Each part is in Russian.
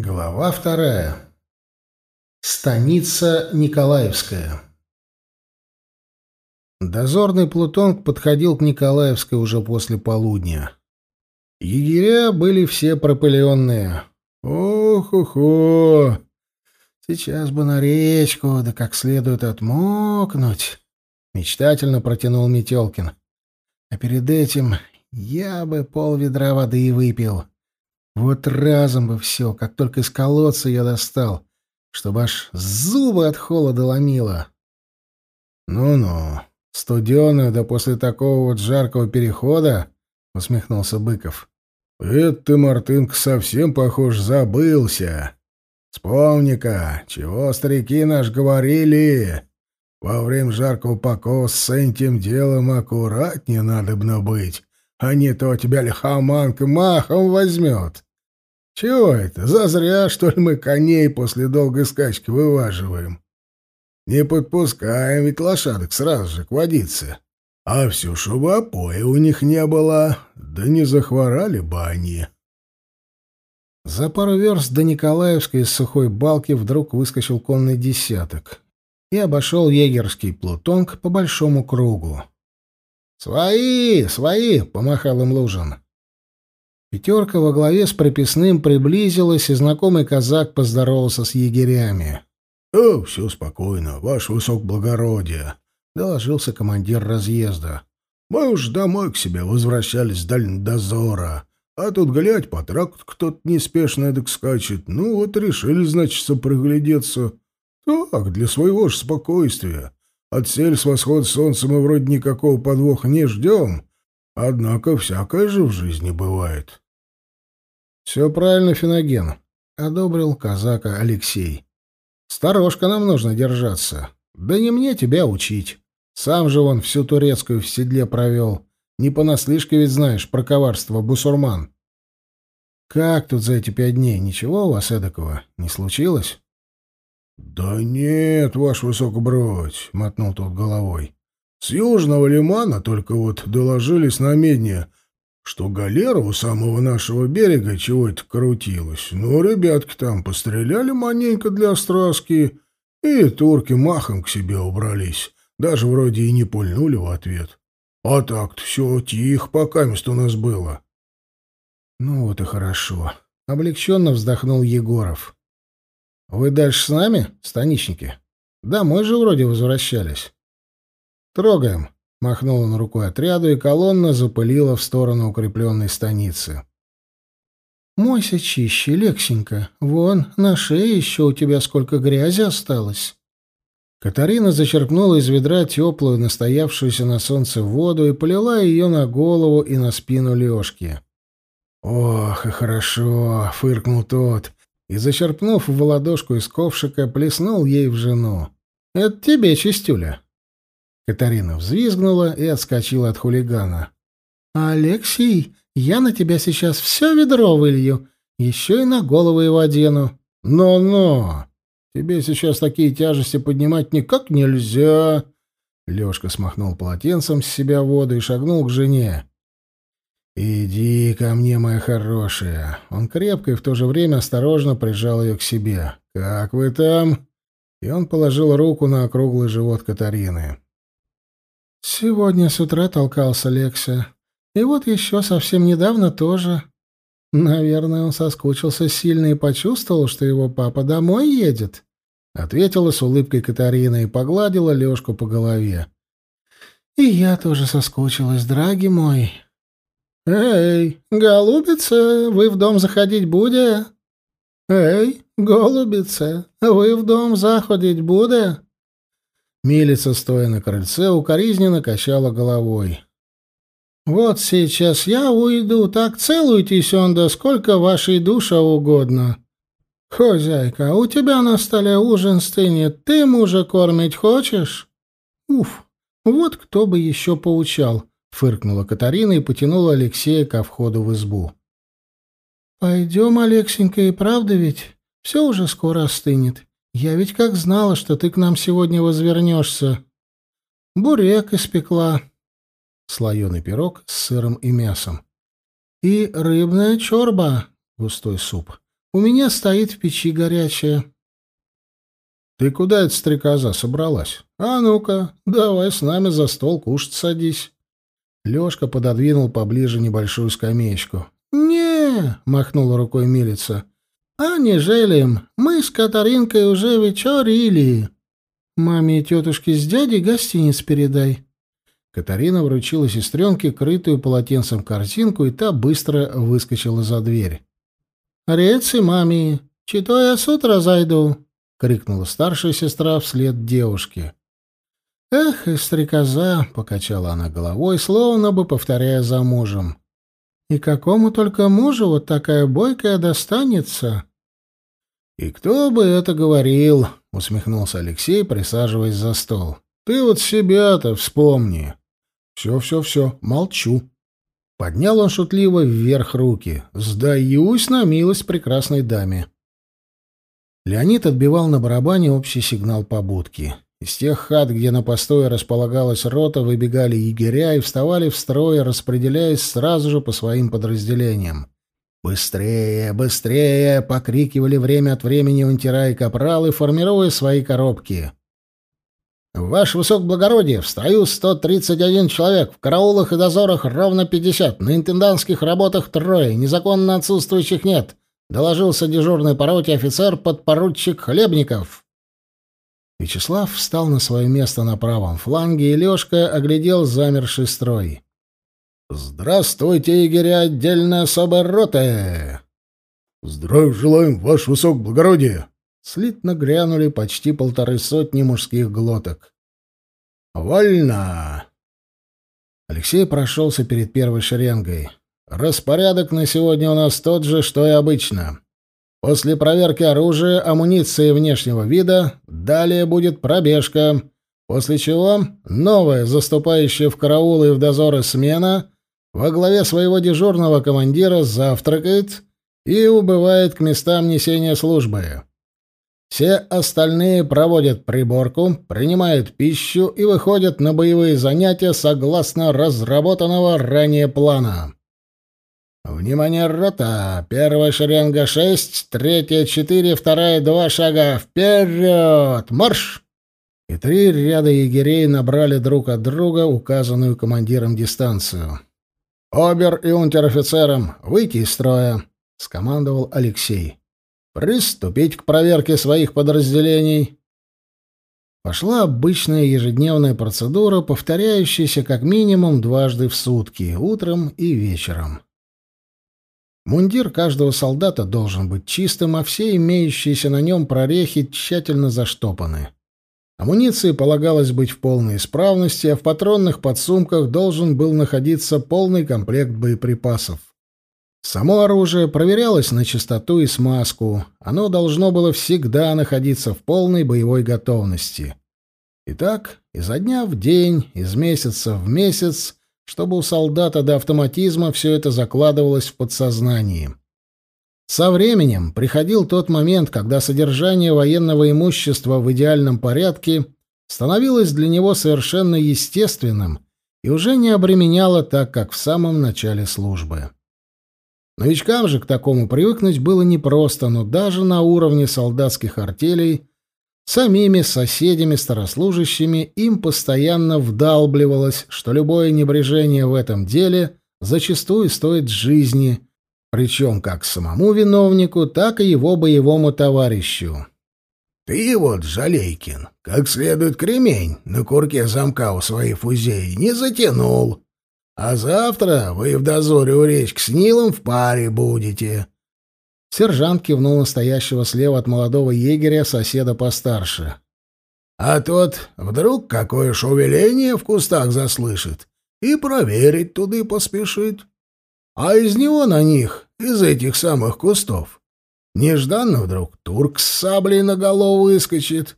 Глава вторая. Станица Николаевская. Дозорный Плутонг подходил к Николаевской уже после полудня. Егеря были все пропыленные. Ох-охо! Сейчас бы на речку, да как следует отмокнуть. Мечтательно протянул Метелкин. А перед этим я бы пол ведра воды выпил. Вот разом бы все, как только из колодца я достал, чтобы аж зубы от холода ломило. «Ну-ну, студеную, да после такого вот жаркого перехода?» — усмехнулся Быков. «Это ты, Мартынка, совсем, похож, забылся. Вспомни-ка, чего старики наш говорили. Во время жаркого покоса с этим делом аккуратнее надобно быть, а не то тебя лихоманка махом возьмет». Чего это? Зазря, что ли, мы коней после долгой скачки вываживаем? Не подпускаем ведь лошадок сразу же к водице. А все, чтобы опоя у них не было, да не захворали бы они. За пару верст до Николаевской из сухой балки вдруг выскочил конный десяток и обошел егерский плутонг по большому кругу. «Свои, свои!» — помахал им Лужин. Пятерка во главе с прописным приблизилась, и знакомый казак поздоровался с егерями. — О, все спокойно, ваше высокоблагородие, — доложился командир разъезда. — Мы уж домой к себе возвращались с дальнего дозора, а тут, глядь, по тракту кто-то неспешно эдак скачет. Ну вот решили, значит, приглядеться. Так, для своего же спокойствия. От сель с восход солнца мы вроде никакого подвоха не ждем, Однако всякое же в жизни бывает. Все правильно, Финоген, одобрил казака Алексей. Сторожка нам нужно держаться. Да не мне тебя учить. Сам же он всю турецкую в седле провел. Не понаслышке ведь знаешь про коварство бусурман. Как тут за эти пять дней? Ничего у вас эдакого не случилось? — Да нет, ваш высокобродь, — мотнул тот головой. С южного лимана только вот доложились на медне, что галера у самого нашего берега чего-то крутилась. Ну, ребятки там постреляли маненько для страски, и турки махом к себе убрались. Даже вроде и не пульнули в ответ. А так-то все тихо пока место у нас было. Ну вот и хорошо. Облегченно вздохнул Егоров. Вы дальше с нами, станичники? Домой же вроде возвращались. «Трогаем!» — махнул он рукой отряду, и колонна запылила в сторону укрепленной станицы. «Мойся чище, Лексенька. Вон, на шее еще у тебя сколько грязи осталось». Катарина зачерпнула из ведра теплую, настоявшуюся на солнце воду и полила ее на голову и на спину Лешки. «Ох, и хорошо!» — фыркнул тот, и, зачерпнув в ладошку из ковшика, плеснул ей в жену. «Это тебе, чистюля!» Катарина взвизгнула и отскочила от хулигана. «Алексей, я на тебя сейчас все ведро вылью, еще и на голову его одену». «Но-но! Тебе сейчас такие тяжести поднимать никак нельзя!» Лёшка смахнул полотенцем с себя воду и шагнул к жене. «Иди ко мне, моя хорошая». Он крепко и в то же время осторожно прижал ее к себе. «Как вы там?» И он положил руку на округлый живот Катарины. Сегодня с утра толкался Лекся. И вот еще совсем недавно тоже. Наверное, он соскучился сильно и почувствовал, что его папа домой едет. Ответила с улыбкой Катарина и погладила Лешку по голове. И я тоже соскучилась, драги мой. Эй, голубица, вы в дом заходить буде? Эй, голубица, вы в дом заходить буде? Милица, стоя на крыльце, укоризненно качала головой. «Вот сейчас я уйду, так целуйтесь он, да сколько вашей душа угодно. Хозяйка, у тебя на столе ужин стынет, ты мужа кормить хочешь?» «Уф, вот кто бы еще поучал», — фыркнула Катарина и потянула Алексея ко входу в избу. «Пойдем, Алексенька, и правда ведь? Все уже скоро остынет. Я ведь как знала, что ты к нам сегодня возвернешься. Бурек испекла. Слоеный пирог с сыром и мясом. И рыбная чорба, густой суп. У меня стоит в печи горячая». «Ты куда эта стрекоза собралась? А ну-ка, давай с нами за стол кушать садись». Лёшка пододвинул поближе небольшую скамеечку. «Не!» — махнула рукой милица. «А не жалеем. Мы с Катаринкой уже вечерили. Маме и тетушке с дядей гостиниц передай». Катарина вручила сестренке крытую полотенцем корзинку, и та быстро выскочила за дверь. «Рецы, маме, чито я с утра зайду!» — крикнула старшая сестра вслед девушке. «Эх, и стрекоза!» — покачала она головой, словно бы повторяя за мужем. «И какому только мужу вот такая бойкая достанется?» «И кто бы это говорил?» — усмехнулся Алексей, присаживаясь за стол. «Ты вот себя-то вспомни!» «Все-все-все, молчу!» Поднял он шутливо вверх руки. «Сдаюсь на милость прекрасной даме!» Леонид отбивал на барабане общий сигнал побудки. Из тех хат, где на постое располагалась рота, выбегали егеря и вставали в строй, распределяясь сразу же по своим подразделениям. «Быстрее, быстрее!» — покрикивали время от времени унтера и капралы, формируя свои коробки. «Ваше высокоблагородие, в строю 131 человек, в караулах и дозорах ровно 50, на интендантских работах трое, незаконно отсутствующих нет», — доложился дежурный по роте офицер подпоручик Хлебников. Вячеслав встал на свое место на правом фланге, и Лёшка оглядел замерший строй. «Здравствуйте, егеря отдельной особой роты!» «Здравия желаем, ваше высокоблагородие!» Слитно грянули почти полторы сотни мужских глоток. «Вольно!» Алексей прошелся перед первой шеренгой. «Распорядок на сегодня у нас тот же, что и обычно. После проверки оружия, амуниции внешнего вида, далее будет пробежка, после чего новая, заступающая в караулы и в дозоры смена, во главе своего дежурного командира завтракает и убывает к местам несения службы. Все остальные проводят приборку, принимают пищу и выходят на боевые занятия согласно разработанного ранее плана. «Внимание, рота! Первая шеренга — шесть, третья — четыре, вторая — два шага. Вперед! Марш!» И три ряда егерей набрали друг от друга указанную командиром дистанцию. «Обер и унтер-офицерам выйти из строя!» — скомандовал Алексей. «Приступить к проверке своих подразделений!» Пошла обычная ежедневная процедура, повторяющаяся как минимум дважды в сутки, утром и вечером. Мундир каждого солдата должен быть чистым, а все имеющиеся на нем прорехи тщательно заштопаны. Амуниции полагалось быть в полной исправности, а в патронных подсумках должен был находиться полный комплект боеприпасов. Само оружие проверялось на чистоту и смазку. Оно должно было всегда находиться в полной боевой готовности. И так, изо дня в день, из месяца в месяц чтобы у солдата до автоматизма все это закладывалось в подсознании. Со временем приходил тот момент, когда содержание военного имущества в идеальном порядке становилось для него совершенно естественным и уже не обременяло так, как в самом начале службы. Новичкам же к такому привыкнуть было непросто, но даже на уровне солдатских артелей Самими соседями-старослужащими им постоянно вдалбливалось, что любое небрежение в этом деле зачастую стоит жизни, причем как самому виновнику, так и его боевому товарищу. «Ты вот, Жалейкин, как следует кремень на курке замка у своей фузеи не затянул, а завтра вы в дозоре у речки с Нилом в паре будете». Сержант кивнул настоящего слева от молодого егеря, соседа постарше. А тот вдруг какое шевеление в кустах заслышит и проверить туды поспешит. А из него на них, из этих самых кустов, нежданно вдруг турк с саблей на голову выскочит.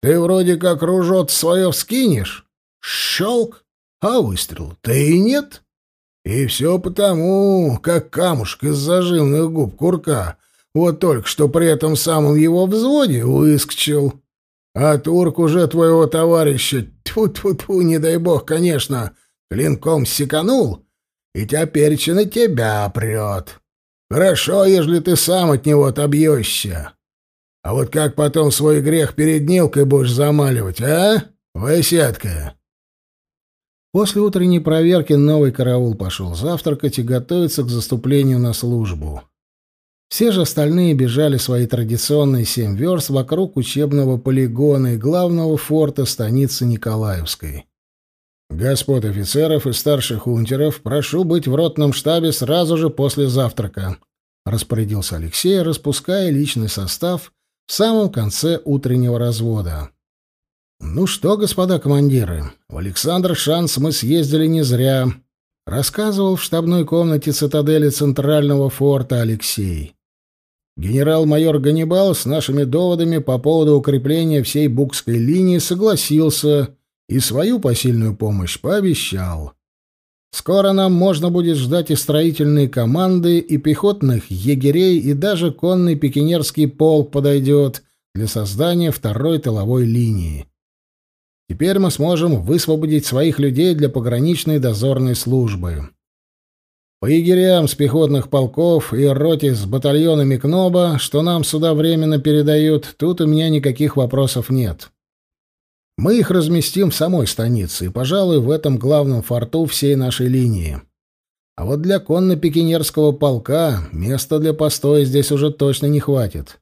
Ты вроде как ружот свое вскинешь, щелк, а выстрел-то и нет. И все потому, как камушек из зажимных губ курка, вот только что при этом самом его взводе выскочил. А турк уже твоего товарища, тьфу-тьфу-тьфу, не дай бог, конечно, клинком секанул, и теперь на тебя прет. Хорошо, ежели ты сам от него отобьешься. А вот как потом свой грех перед Нилкой будешь замаливать, а, Васятка?» После утренней проверки новый караул пошел завтракать и готовиться к заступлению на службу. Все же остальные бежали свои традиционные семь верст вокруг учебного полигона и главного форта станицы Николаевской. «Господ офицеров и старших унтеров, прошу быть в ротном штабе сразу же после завтрака», — распорядился Алексей, распуская личный состав в самом конце утреннего развода. «Ну что, господа командиры, в Александр Шанс мы съездили не зря», — рассказывал в штабной комнате цитадели Центрального форта Алексей. Генерал-майор Ганнибал с нашими доводами по поводу укрепления всей Букской линии согласился и свою посильную помощь пообещал. Скоро нам можно будет ждать и строительные команды, и пехотных егерей, и даже конный пикинерский полк подойдет для создания второй тыловой линии. Теперь мы сможем высвободить своих людей для пограничной дозорной службы. По егерям с пехотных полков и роте с батальонами КНОБа, что нам сюда временно передают, тут у меня никаких вопросов нет. Мы их разместим в самой станице и, пожалуй, в этом главном форту всей нашей линии. А вот для конно-пекинерского полка места для постоя здесь уже точно не хватит.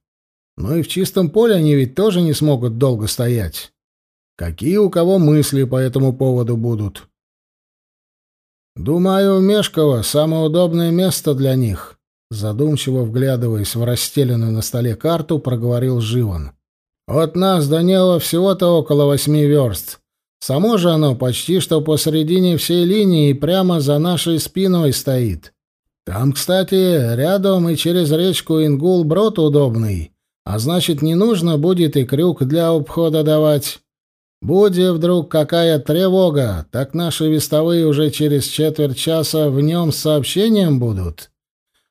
Ну и в чистом поле они ведь тоже не смогут долго стоять. Какие у кого мысли по этому поводу будут? «Думаю, Мешково — самое удобное место для них», — задумчиво вглядываясь в расстеленную на столе карту, проговорил Живан. «От нас до него всего-то около восьми верст. Само же оно почти что посередине всей линии и прямо за нашей спиной стоит. Там, кстати, рядом и через речку Ингул брод удобный, а значит, не нужно будет и крюк для обхода давать». Буде вдруг какая тревога, так наши вестовые уже через четверть часа в нем с сообщением будут.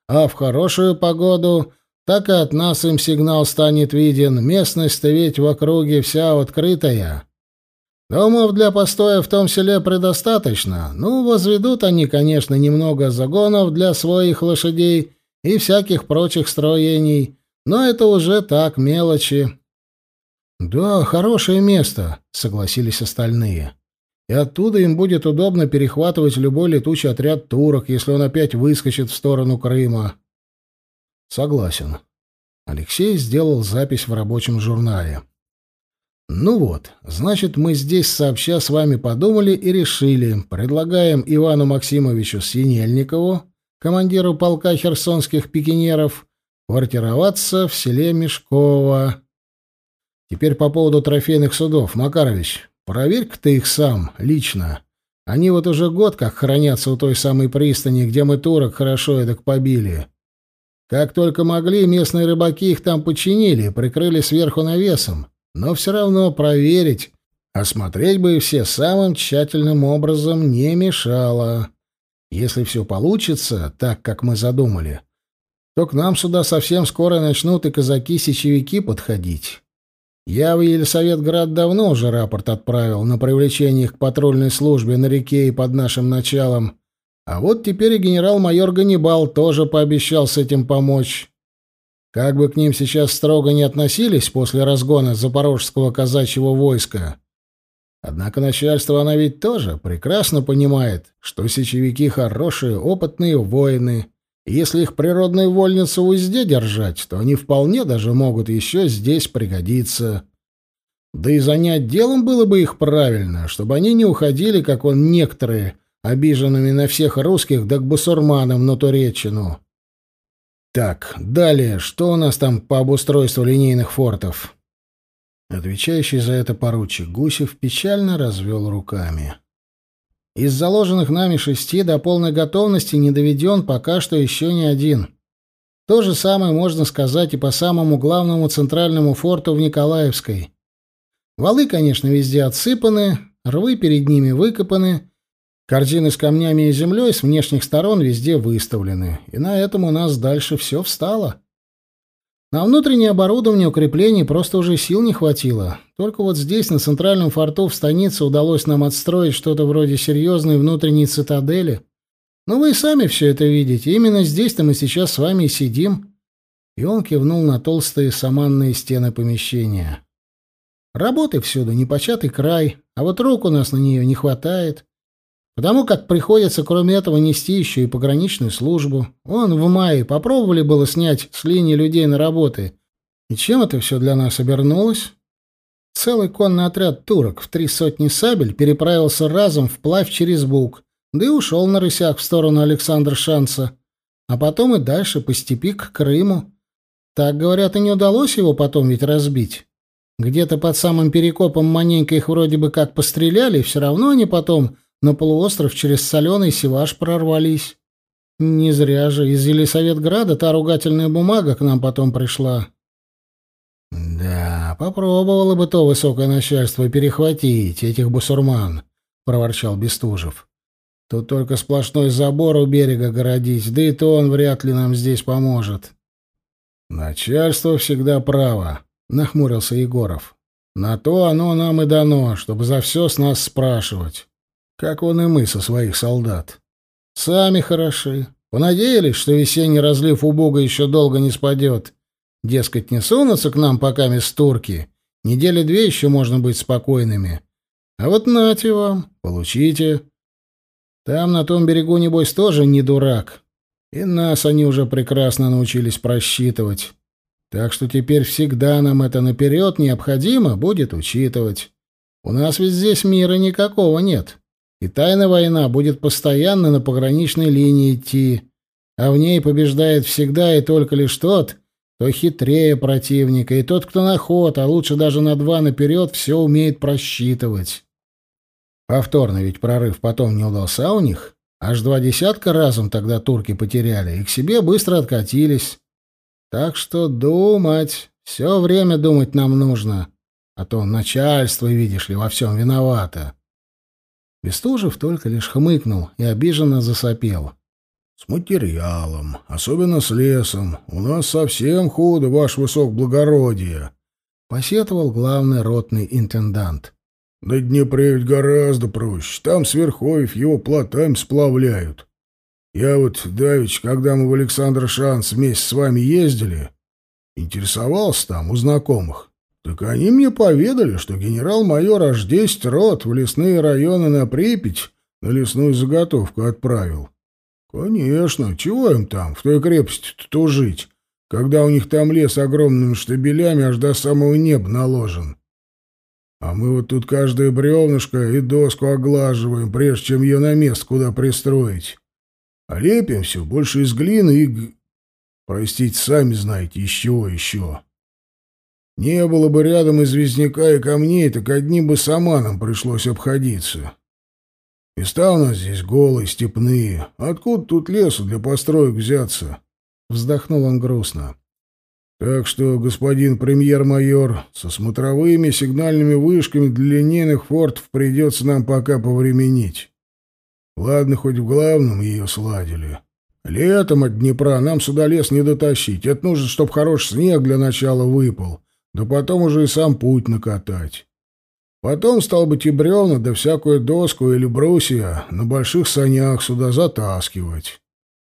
А в хорошую погоду так и от нас им сигнал станет виден, местность-то ведь в округе вся открытая. Домов для постоя в том селе предостаточно. Ну, возведут они, конечно, немного загонов для своих лошадей и всяких прочих строений, но это уже так, мелочи. «Да, хорошее место», — согласились остальные. «И оттуда им будет удобно перехватывать любой летучий отряд турок, если он опять выскочит в сторону Крыма». «Согласен». Алексей сделал запись в рабочем журнале. «Ну вот, значит, мы здесь сообща с вами подумали и решили. Предлагаем Ивану Максимовичу Синельникову, командиру полка херсонских пикинеров, квартироваться в селе Мешково». Теперь по поводу трофейных судов. Макарович, проверь-ка ты их сам, лично. Они вот уже год как хранятся у той самой пристани, где мы турок хорошо эдак побили. Как только могли, местные рыбаки их там починили, прикрыли сверху навесом. Но все равно проверить, осмотреть бы все самым тщательным образом не мешало. Если все получится так, как мы задумали, то к нам сюда совсем скоро начнут и казаки-сечевики подходить. Я в Елисаветград давно уже рапорт отправил на привлечение их к патрульной службе на реке и под нашим началом. А вот теперь и генерал-майор Ганнибал тоже пообещал с этим помочь. Как бы к ним сейчас строго не относились после разгона запорожского казачьего войска. Однако начальство она ведь тоже прекрасно понимает, что сечевики хорошие, опытные воины, если их природную вольницу в узде держать, то они вполне даже могут еще здесь пригодиться. Да и занять делом было бы их правильно, чтобы они не уходили, как он некоторые, обиженными на всех русских, да к бусурманам на Туреччину. Так, далее, что у нас там по обустройству линейных фортов? Отвечающий за это поручик Гусев печально развел руками. Из заложенных нами шести до полной готовности не доведен пока что еще ни один. То же самое можно сказать и по самому главному центральному форту в Николаевской. Валы, конечно, везде отсыпаны, рвы перед ними выкопаны, корзины с камнями и землей с внешних сторон везде выставлены, и на этом у нас дальше все встало. На внутреннее оборудование укреплений просто уже сил не хватило. Только вот здесь, на центральном форту в станице, удалось нам отстроить что-то вроде серьезной внутренней цитадели. Ну вы и сами все это видите. Именно здесь-то мы сейчас с вами и сидим. И он кивнул на толстые саманные стены помещения. Работы всюду, непочатый край, а вот рук у нас на нее не хватает. Потому как приходится, кроме этого, нести еще и пограничную службу. Он в мае попробовали было снять с линии людей на работы. И чем это все для нас обернулось? Целый конный отряд турок в три сотни сабель переправился разом вплавь через Буг, да и ушел на рысях в сторону Александра Шанса, а потом и дальше по степи к Крыму. Так, говорят, и не удалось его потом ведь разбить. Где-то под самым перекопом маненько их вроде бы как постреляли, все равно они потом на полуостров через соленый Севаш прорвались. Не зря же из Елисаветграда та ругательная бумага к нам потом пришла. «Да, попробовало бы то высокое начальство перехватить этих бусурман», — проворчал Бестужев. «Тут только сплошной забор у берега городить, да и то он вряд ли нам здесь поможет». «Начальство всегда право», — нахмурился Егоров. «На то оно нам и дано, чтобы за все с нас спрашивать. Как он и мы со своих солдат. Сами хороши. Понадеялись, что весенний разлив у Бога еще долго не спадет» Дескать, не сунутся к нам пока турки. Недели две еще можно быть спокойными. А вот нате вам, получите. Там, на том берегу, небось, тоже не дурак. И нас они уже прекрасно научились просчитывать. Так что теперь всегда нам это наперед необходимо будет учитывать. У нас ведь здесь мира никакого нет. И тайная война будет постоянно на пограничной линии идти, а в ней побеждает всегда и только лишь тот, то хитрее противника, и тот, кто на ход, а лучше даже на два наперед, все умеет просчитывать. Повторно ведь прорыв потом не удался у них. Аж два десятка разом тогда турки потеряли и к себе быстро откатились. Так что думать, все время думать нам нужно. А то начальство, видишь ли, во всем виновато. Бестужев только лишь хмыкнул и обиженно засопел. «С материалом, особенно с лесом. У нас совсем худо, ваш высокоблагородие», — посетовал главный ротный интендант. «На Днепре ведь гораздо проще. Там с Верховьев его плотами сплавляют. Я вот, Давич, когда мы в Александр Шанс вместе с вами ездили, интересовался там у знакомых. Так они мне поведали, что генерал-майор аж десять рот в лесные районы на Припять на лесную заготовку отправил». «Конечно. Чего им там, в той крепости-то жить, когда у них там лес огромными штабелями аж до самого неба наложен? А мы вот тут каждое бревнышко и доску оглаживаем, прежде чем ее на место куда пристроить. А лепим все больше из глины и... Простите, сами знаете, из чего еще. Не было бы рядом известняка и камней, так одним бы саманом пришлось обходиться. Места у нас здесь голые, степные. Откуда тут лесу для построек взяться? Вздохнул он грустно. Так что, господин премьер-майор, со смотровыми сигнальными вышками для линейных фортов придется нам пока повременить. Ладно, хоть в главном ее сладили. Летом от Днепра нам сюда лес не дотащить. Это нужно, чтобы хороший снег для начала выпал, да потом уже и сам путь накатать. Потом, стал быть, и бревна, да всякую доску или брусья на больших санях сюда затаскивать.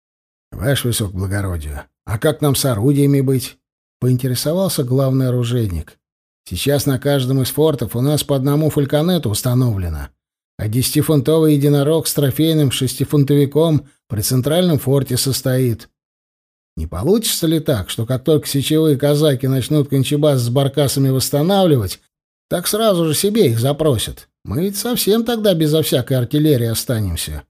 — Ваше высокоблагородие, а как нам с орудиями быть? — поинтересовался главный оружейник. — Сейчас на каждом из фортов у нас по одному фальконету установлено, а десятифунтовый единорог с трофейным шестифунтовиком при центральном форте состоит. Не получится ли так, что как только сечевые казаки начнут кончебас с баркасами восстанавливать, так сразу же себе их запросят. Мы ведь совсем тогда безо всякой артиллерии останемся.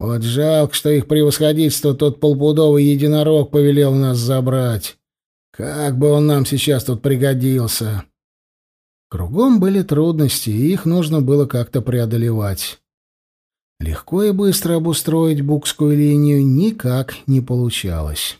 Вот жалко, что их превосходительство тот полпудовый единорог повелел нас забрать. Как бы он нам сейчас тут пригодился. Кругом были трудности, и их нужно было как-то преодолевать. Легко и быстро обустроить букскую линию никак не получалось.